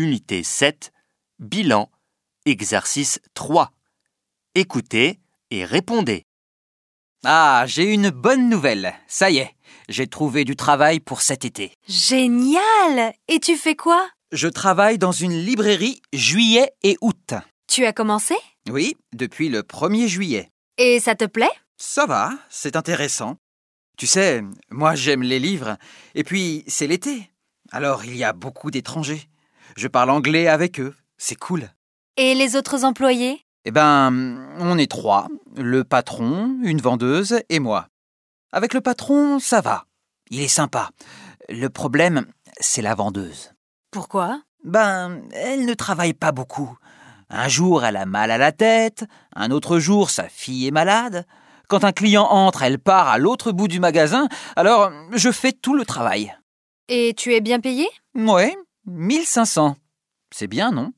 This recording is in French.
unité 7, bilan, exercice 3. Écoutez et répondez. Ah, j'ai une bonne nouvelle. Ça y est, j'ai trouvé du travail pour cet été. Génial Et tu fais quoi? Je travaille dans une librairie juillet et août. Tu as commencé? Oui, depuis le 1er juillet. Et ça te plaît? Ça va, c'est intéressant. Tu sais, moi j'aime les livres, et puis c'est l'été. Alors il y a beaucoup d'étrangers. Je parle anglais avec eux, c'est cool. Et les autres employés? Eh ben, on est trois, le patron, une vendeuse et moi. Avec le patron, ça va. Il est sympa. Le problème, c'est la vendeuse. Pourquoi? Ben, elle ne travaille pas beaucoup. Un jour, elle a mal à la tête, un autre jour, sa fille est malade. Quand un client entre, elle part à l'autre bout du magasin, alors je fais tout le travail. Et tu es bien payé? Ouais, 1500. C'est bien, non?